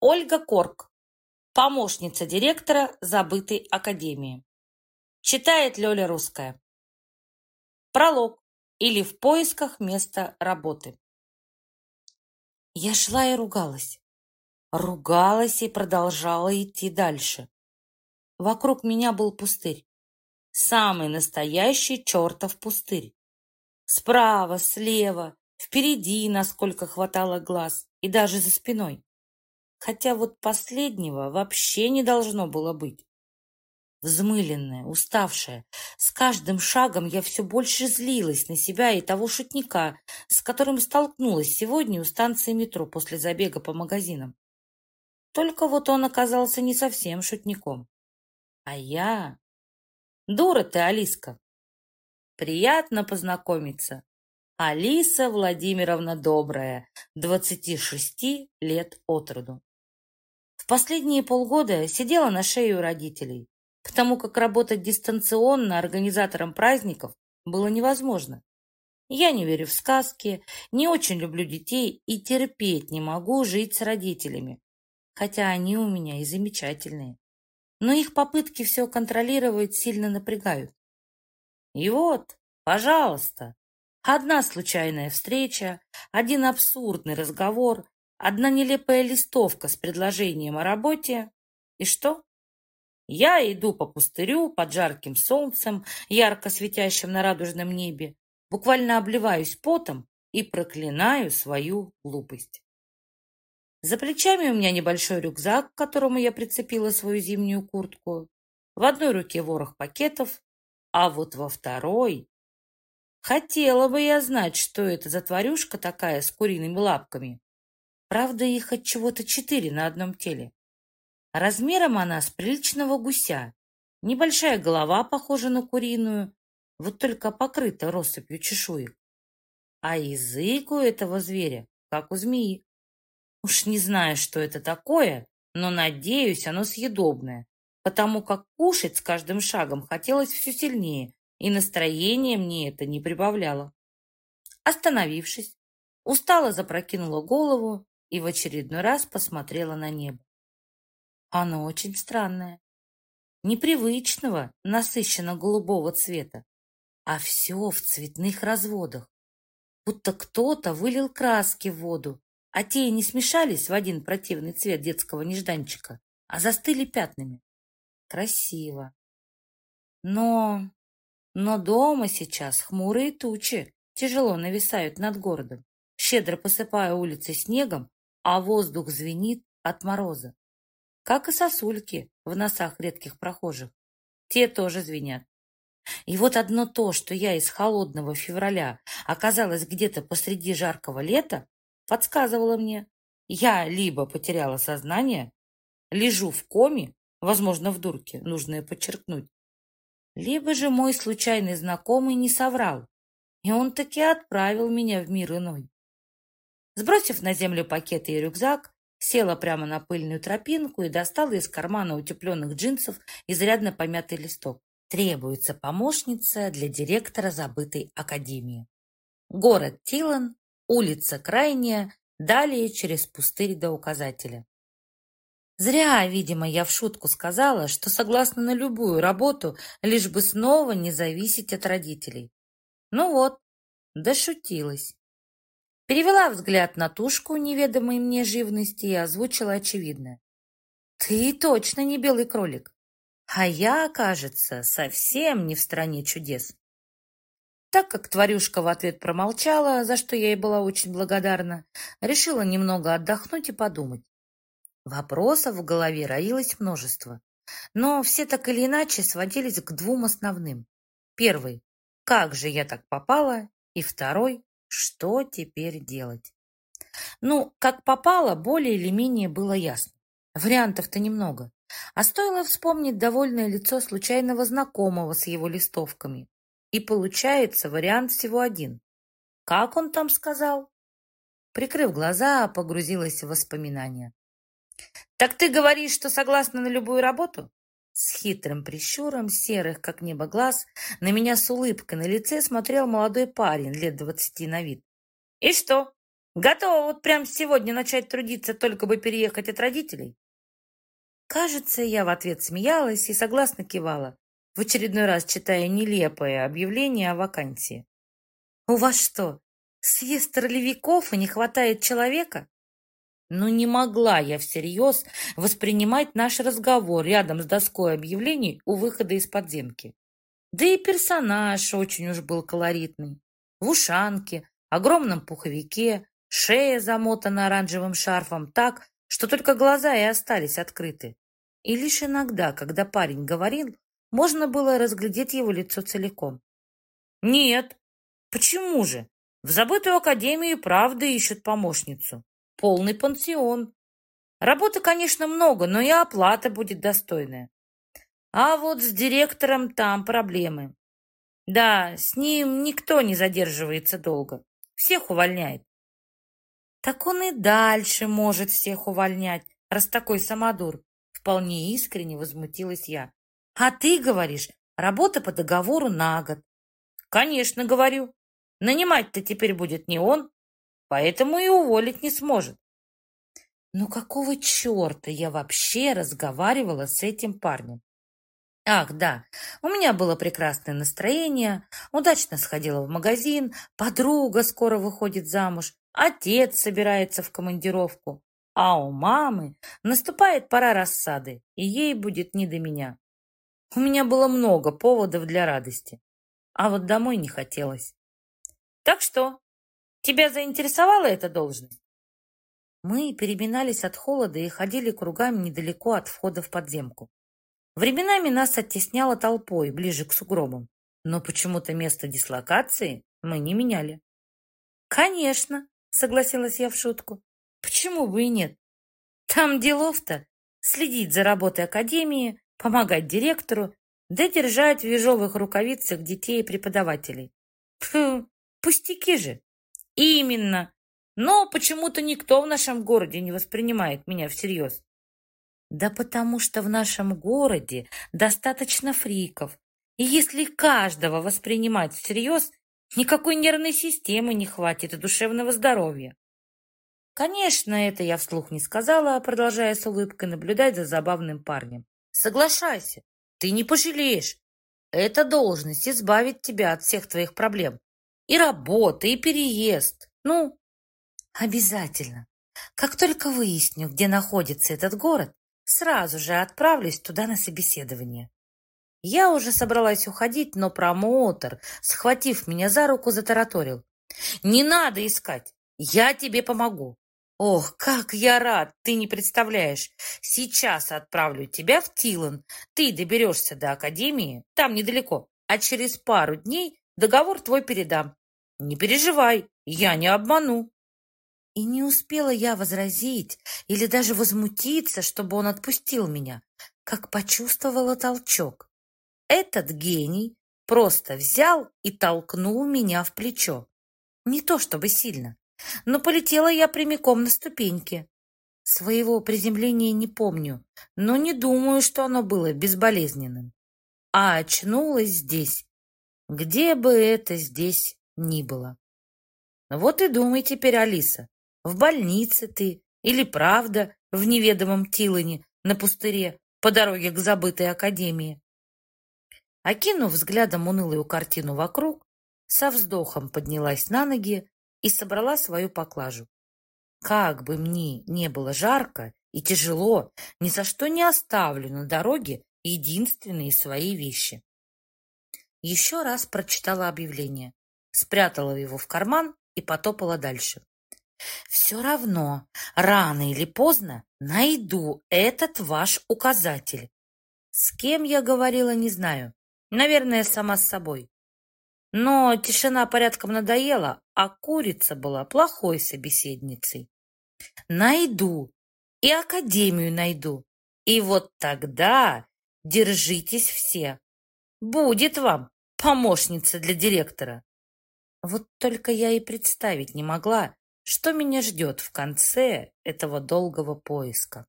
Ольга Корк, помощница директора забытой академии. Читает Лёля Русская. Пролог или в поисках места работы. Я шла и ругалась. Ругалась и продолжала идти дальше. Вокруг меня был пустырь. Самый настоящий чертов пустырь. Справа, слева, впереди, насколько хватало глаз, и даже за спиной. Хотя вот последнего вообще не должно было быть. Взмыленная, уставшая, с каждым шагом я все больше злилась на себя и того шутника, с которым столкнулась сегодня у станции метро после забега по магазинам. Только вот он оказался не совсем шутником. А я... Дура ты, Алиска. Приятно познакомиться. Алиса Владимировна Добрая, 26 лет от роду. В последние полгода сидела на шее у родителей, потому как работать дистанционно организатором праздников было невозможно. Я не верю в сказки, не очень люблю детей и терпеть не могу жить с родителями, хотя они у меня и замечательные. Но их попытки все контролировать сильно напрягают. И вот, пожалуйста, одна случайная встреча, один абсурдный разговор, одна нелепая листовка с предложением о работе. И что? Я иду по пустырю под жарким солнцем, ярко светящим на радужном небе, буквально обливаюсь потом и проклинаю свою глупость. За плечами у меня небольшой рюкзак, к которому я прицепила свою зимнюю куртку. В одной руке ворох пакетов, а вот во второй... Хотела бы я знать, что это за тварюшка такая с куриными лапками. Правда, их от чего-то четыре на одном теле. Размером она с приличного гуся. Небольшая голова похожа на куриную, вот только покрыта россыпью чешуек. А язык у этого зверя, как у змеи. Уж не знаю, что это такое, но, надеюсь, оно съедобное, потому как кушать с каждым шагом хотелось все сильнее, и настроение мне это не прибавляло. Остановившись, устало запрокинула голову и в очередной раз посмотрела на небо. Оно очень странное. Непривычного, насыщенно-голубого цвета, а все в цветных разводах. Будто кто-то вылил краски в воду, а те и не смешались в один противный цвет детского нежданчика, а застыли пятнами. Красиво. Но... Но дома сейчас хмурые тучи тяжело нависают над городом, щедро посыпая улицы снегом, а воздух звенит от мороза как и сосульки в носах редких прохожих. Те тоже звенят. И вот одно то, что я из холодного февраля оказалась где-то посреди жаркого лета, подсказывало мне, я либо потеряла сознание, лежу в коме, возможно, в дурке, нужно подчеркнуть, либо же мой случайный знакомый не соврал, и он таки отправил меня в мир иной. Сбросив на землю пакеты и рюкзак, Села прямо на пыльную тропинку и достала из кармана утепленных джинсов изрядно помятый листок. Требуется помощница для директора забытой академии. Город Тилан, улица Крайняя, далее через пустырь до указателя. Зря, видимо, я в шутку сказала, что согласна на любую работу, лишь бы снова не зависеть от родителей. Ну вот, дошутилась. Перевела взгляд на тушку неведомой мне живности и озвучила очевидное. «Ты точно не белый кролик, а я, кажется, совсем не в стране чудес». Так как тварюшка в ответ промолчала, за что я ей была очень благодарна, решила немного отдохнуть и подумать. Вопросов в голове роилось множество, но все так или иначе сводились к двум основным. Первый – как же я так попала? И второй что теперь делать? Ну, как попало, более или менее было ясно. Вариантов-то немного. А стоило вспомнить довольное лицо случайного знакомого с его листовками. И получается вариант всего один. Как он там сказал? Прикрыв глаза, погрузилась в воспоминания. «Так ты говоришь, что согласна на любую работу?» С хитрым прищуром серых, как небо, глаз на меня с улыбкой на лице смотрел молодой парень лет двадцати на вид. «И что? Готова вот прямо сегодня начать трудиться, только бы переехать от родителей? Кажется, я в ответ смеялась и согласно кивала, в очередной раз читая нелепое объявление о вакансии. «У вас что, съезд ролевиков и не хватает человека?» Ну, не могла я всерьез воспринимать наш разговор рядом с доской объявлений у выхода из подземки. Да и персонаж очень уж был колоритный. В ушанке, огромном пуховике, шея замотана оранжевым шарфом так, что только глаза и остались открыты. И лишь иногда, когда парень говорил, можно было разглядеть его лицо целиком. Нет, почему же? В забытую академию правда ищут помощницу. Полный пансион. Работы, конечно, много, но и оплата будет достойная. А вот с директором там проблемы. Да, с ним никто не задерживается долго. Всех увольняет. Так он и дальше может всех увольнять, раз такой самодур. Вполне искренне возмутилась я. А ты говоришь, работа по договору на год. Конечно, говорю. Нанимать-то теперь будет не он, поэтому и уволить не сможет. Ну какого черта я вообще разговаривала с этим парнем? Ах, да, у меня было прекрасное настроение, удачно сходила в магазин, подруга скоро выходит замуж, отец собирается в командировку, а у мамы наступает пора рассады, и ей будет не до меня. У меня было много поводов для радости, а вот домой не хотелось. Так что, тебя заинтересовала эта должность? Мы переминались от холода и ходили кругами недалеко от входа в подземку. Временами нас оттесняло толпой ближе к сугробам, но почему-то место дислокации мы не меняли. «Конечно», — согласилась я в шутку. «Почему бы и нет? Там делов-то следить за работой академии, помогать директору, да держать в ежовых рукавицах детей и преподавателей. Фу, пустяки же!» «Именно! Но почему-то никто в нашем городе не воспринимает меня всерьез. Да потому что в нашем городе достаточно фриков. И если каждого воспринимать всерьез, никакой нервной системы не хватит и душевного здоровья. Конечно, это я вслух не сказала, продолжая с улыбкой наблюдать за забавным парнем. Соглашайся, ты не пожалеешь. Эта должность избавит тебя от всех твоих проблем. И работа, и переезд. Ну, обязательно. Как только выясню, где находится этот город, Сразу же отправлюсь туда на собеседование. Я уже собралась уходить, но промоутер, схватив меня за руку, затараторил. «Не надо искать! Я тебе помогу!» «Ох, как я рад! Ты не представляешь! Сейчас отправлю тебя в Тилан. Ты доберешься до Академии, там недалеко, а через пару дней договор твой передам. Не переживай, я не обману!» И не успела я возразить или даже возмутиться, чтобы он отпустил меня, как почувствовала толчок. Этот гений просто взял и толкнул меня в плечо. Не то чтобы сильно, но полетела я прямиком на ступеньки. Своего приземления не помню, но не думаю, что оно было безболезненным. А очнулась здесь, где бы это здесь ни было. Вот и думай теперь, Алиса, в больнице ты или правда в неведомом Тилане на пустыре по дороге к забытой академии. Окинув взглядом унылую картину вокруг, со вздохом поднялась на ноги и собрала свою поклажу. Как бы мне не было жарко и тяжело, ни за что не оставлю на дороге единственные свои вещи. Еще раз прочитала объявление, спрятала его в карман и потопала дальше. Все равно, рано или поздно найду этот ваш указатель. С кем я говорила, не знаю. Наверное, сама с собой. Но тишина порядком надоела, а курица была плохой собеседницей. Найду. И академию найду. И вот тогда держитесь все. Будет вам помощница для директора. Вот только я и представить не могла, что меня ждет в конце этого долгого поиска.